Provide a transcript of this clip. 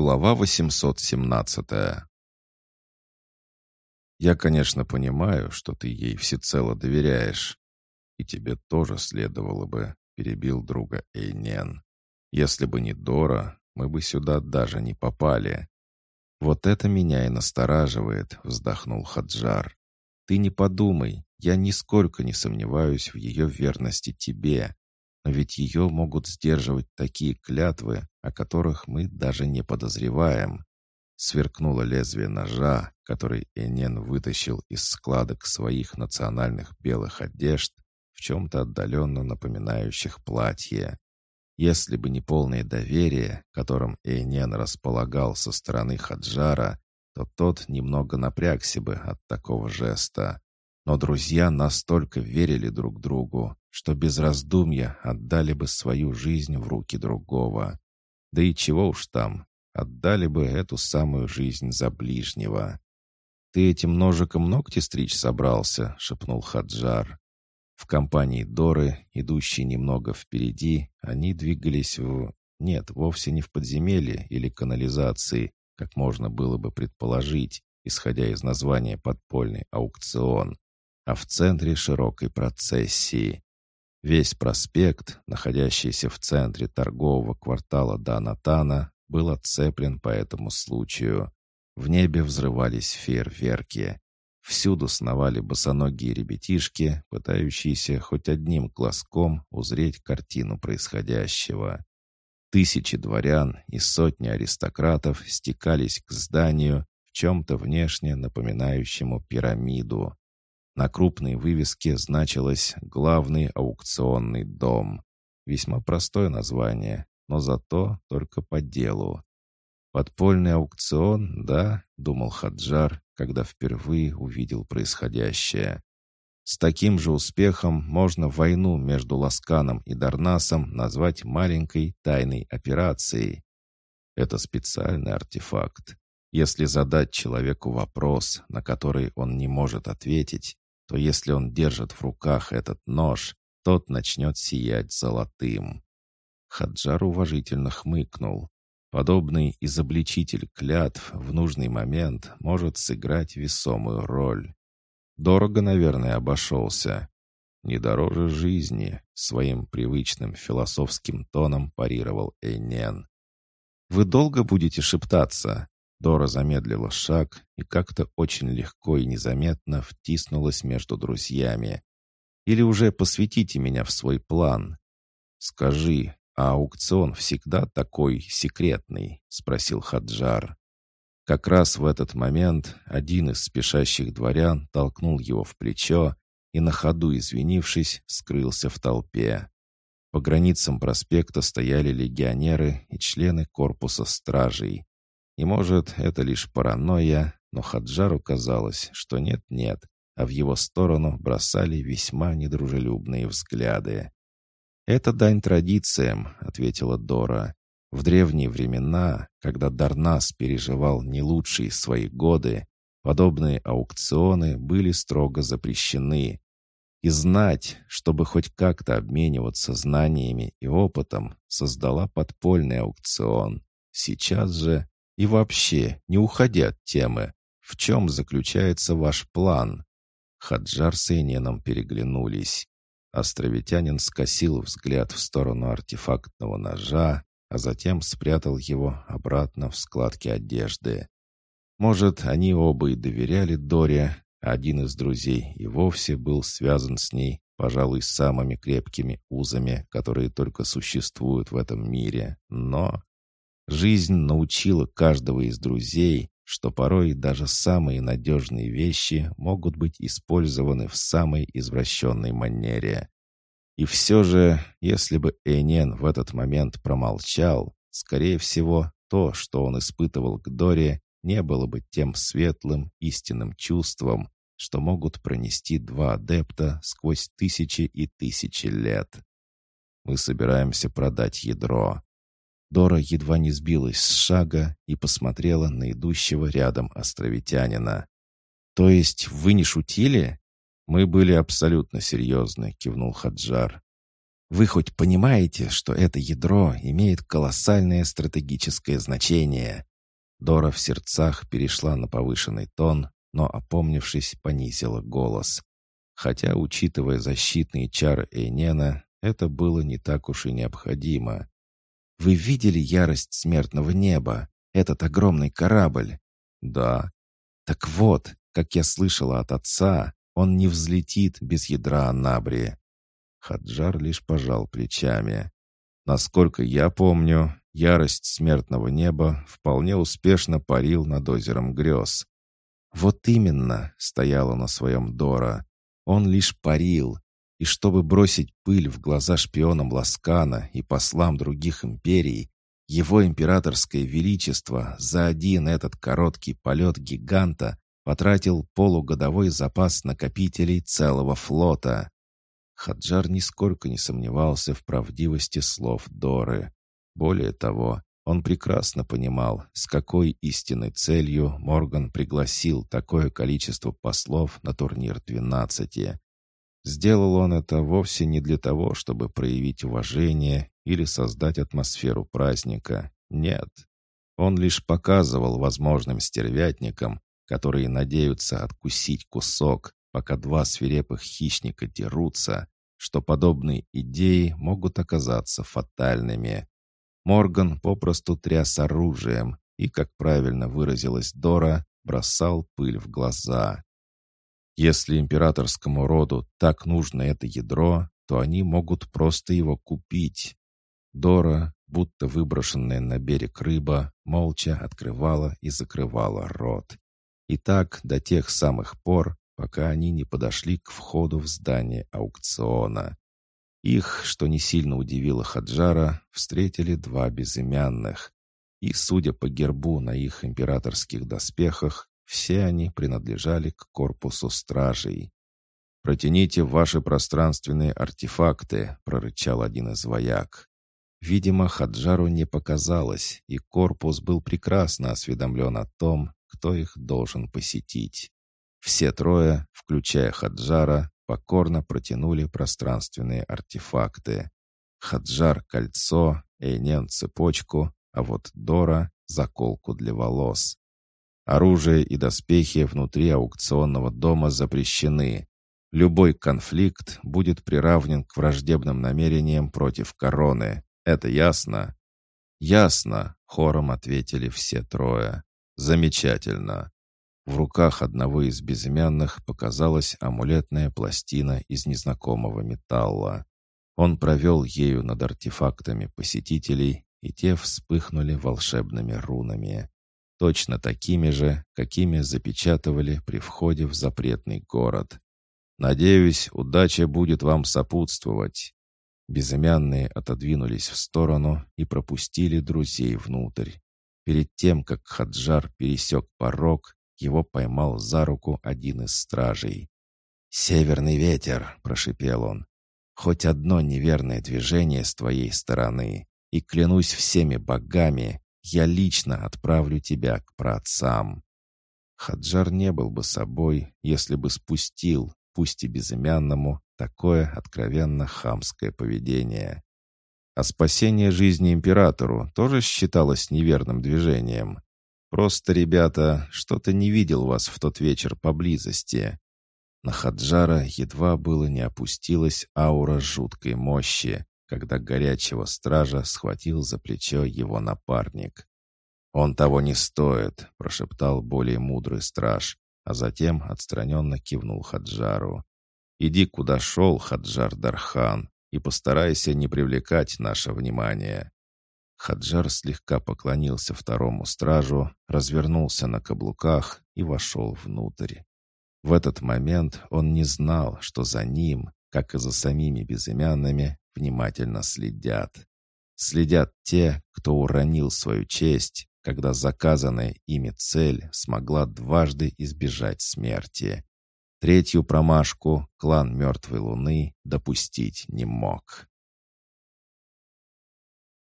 Глава 817 «Я, конечно, понимаю, что ты ей всецело доверяешь. И тебе тоже следовало бы», — перебил друга Эйнен. «Если бы не Дора, мы бы сюда даже не попали». «Вот это меня и настораживает», — вздохнул Хаджар. «Ты не подумай, я нисколько не сомневаюсь в ее верности тебе. Но ведь ее могут сдерживать такие клятвы, о которых мы даже не подозреваем. Сверкнуло лезвие ножа, который Энен вытащил из складок своих национальных белых одежд, в чем-то отдаленно напоминающих платье. Если бы не полное доверие, которым Эйнен располагал со стороны Хаджара, то тот немного напрягся бы от такого жеста. Но друзья настолько верили друг другу, что без раздумья отдали бы свою жизнь в руки другого. Да и чего уж там, отдали бы эту самую жизнь за ближнего. «Ты этим ножиком ногти стричь собрался?» — шепнул Хаджар. В компании Доры, идущей немного впереди, они двигались в... Нет, вовсе не в подземелье или канализации, как можно было бы предположить, исходя из названия «подпольный аукцион», а в центре широкой процессии. Весь проспект, находящийся в центре торгового квартала Данатана, был отцеплен по этому случаю. В небе взрывались фейерверки. Всюду сновали босоногие ребятишки, пытающиеся хоть одним глазком узреть картину происходящего. Тысячи дворян и сотни аристократов стекались к зданию, в чем-то внешне напоминающему пирамиду. На крупной вывеске значилось «Главный аукционный дом». Весьма простое название, но зато только по делу. «Подпольный аукцион, да?» — думал Хаджар, когда впервые увидел происходящее. С таким же успехом можно войну между Ласканом и Дарнасом назвать маленькой тайной операцией. Это специальный артефакт. Если задать человеку вопрос, на который он не может ответить, то если он держит в руках этот нож, тот начнет сиять золотым. Хаджар уважительно хмыкнул. Подобный изобличитель клятв в нужный момент может сыграть весомую роль. Дорого, наверное, обошелся. Не дороже жизни, своим привычным философским тоном парировал Эйнен. «Вы долго будете шептаться?» Дора замедлила шаг и как-то очень легко и незаметно втиснулась между друзьями. «Или уже посвятите меня в свой план?» «Скажи, а аукцион всегда такой секретный?» — спросил Хаджар. Как раз в этот момент один из спешащих дворян толкнул его в плечо и, на ходу извинившись, скрылся в толпе. По границам проспекта стояли легионеры и члены корпуса стражей. И может, это лишь паранойя, но Хаджару казалось, что нет-нет, а в его сторону бросали весьма недружелюбные взгляды. «Это дань традициям», — ответила Дора. «В древние времена, когда Дарнас переживал не лучшие свои годы, подобные аукционы были строго запрещены. И знать, чтобы хоть как-то обмениваться знаниями и опытом, создала подпольный аукцион. Сейчас же и вообще, не уходя от темы, в чем заключается ваш план?» Хаджар с Эйненом переглянулись. Островитянин скосил взгляд в сторону артефактного ножа, а затем спрятал его обратно в складки одежды. Может, они оба и доверяли Доре, один из друзей и вовсе был связан с ней, пожалуй, самыми крепкими узами, которые только существуют в этом мире. Но Жизнь научила каждого из друзей, что порой даже самые надежные вещи могут быть использованы в самой извращенной манере. И все же, если бы Эйнен в этот момент промолчал, скорее всего, то, что он испытывал к Доре, не было бы тем светлым, истинным чувством, что могут пронести два адепта сквозь тысячи и тысячи лет. Мы собираемся продать ядро. Дора едва не сбилась с шага и посмотрела на идущего рядом островитянина. «То есть вы не шутили?» «Мы были абсолютно серьезны», — кивнул Хаджар. «Вы хоть понимаете, что это ядро имеет колоссальное стратегическое значение?» Дора в сердцах перешла на повышенный тон, но, опомнившись, понизила голос. Хотя, учитывая защитные чары Эйнена, это было не так уж и необходимо. «Вы видели ярость смертного неба? Этот огромный корабль?» «Да». «Так вот, как я слышала от отца, он не взлетит без ядра Анабри». Хаджар лишь пожал плечами. «Насколько я помню, ярость смертного неба вполне успешно парил над озером грез. Вот именно, стояла на своем Дора. Он лишь парил, и чтобы бросить пыль в глаза шпионам Ласкана и послам других империй, его императорское величество за один этот короткий полет гиганта потратил полугодовой запас накопителей целого флота. Хаджар нисколько не сомневался в правдивости слов Доры. Более того, он прекрасно понимал, с какой истинной целью Морган пригласил такое количество послов на турнир 12. Сделал он это вовсе не для того, чтобы проявить уважение или создать атмосферу праздника. Нет. Он лишь показывал возможным стервятникам, которые надеются откусить кусок, пока два свирепых хищника дерутся, что подобные идеи могут оказаться фатальными. Морган попросту тряс оружием и, как правильно выразилась Дора, бросал пыль в глаза. Если императорскому роду так нужно это ядро, то они могут просто его купить. Дора, будто выброшенная на берег рыба, молча открывала и закрывала рот. И так до тех самых пор, пока они не подошли к входу в здание аукциона. Их, что не сильно удивило Хаджара, встретили два безымянных. И, судя по гербу на их императорских доспехах, все они принадлежали к корпусу стражей. «Протяните ваши пространственные артефакты», — прорычал один из вояк. Видимо, Хаджару не показалось, и корпус был прекрасно осведомлен о том, кто их должен посетить. Все трое, включая Хаджара, покорно протянули пространственные артефакты. Хаджар — кольцо, Эйнен — цепочку, а вот Дора — заколку для волос. Оружие и доспехи внутри аукционного дома запрещены. Любой конфликт будет приравнен к враждебным намерениям против короны. Это ясно? Ясно, хором ответили все трое. Замечательно. В руках одного из безымянных показалась амулетная пластина из незнакомого металла. Он провел ею над артефактами посетителей, и те вспыхнули волшебными рунами. Точно такими же, какими запечатывали при входе в запретный город. «Надеюсь, удача будет вам сопутствовать». Безымянные отодвинулись в сторону и пропустили друзей внутрь. Перед тем, как Хаджар пересек порог, его поймал за руку один из стражей. «Северный ветер!» — прошипел он. «Хоть одно неверное движение с твоей стороны, и клянусь всеми богами, я лично отправлю тебя к праотцам». Хаджар не был бы собой, если бы спустил, пусть и безымянному, такое откровенно хамское поведение. А спасение жизни императору тоже считалось неверным движением. Просто, ребята, что-то не видел вас в тот вечер поблизости. На Хаджара едва было не опустилась аура жуткой мощи, когда горячего стража схватил за плечо его напарник. «Он того не стоит», — прошептал более мудрый страж, а затем отстраненно кивнул Хаджару. «Иди, куда шел, Хаджар Дархан, и постарайся не привлекать наше внимание». Хаджар слегка поклонился второму стражу, развернулся на каблуках и вошел внутрь. В этот момент он не знал, что за ним, как и за самими безымянными, внимательно следят. Следят те, кто уронил свою честь, когда заказанная ими цель смогла дважды избежать смерти. Третью промашку клан Мертвой Луны допустить не мог.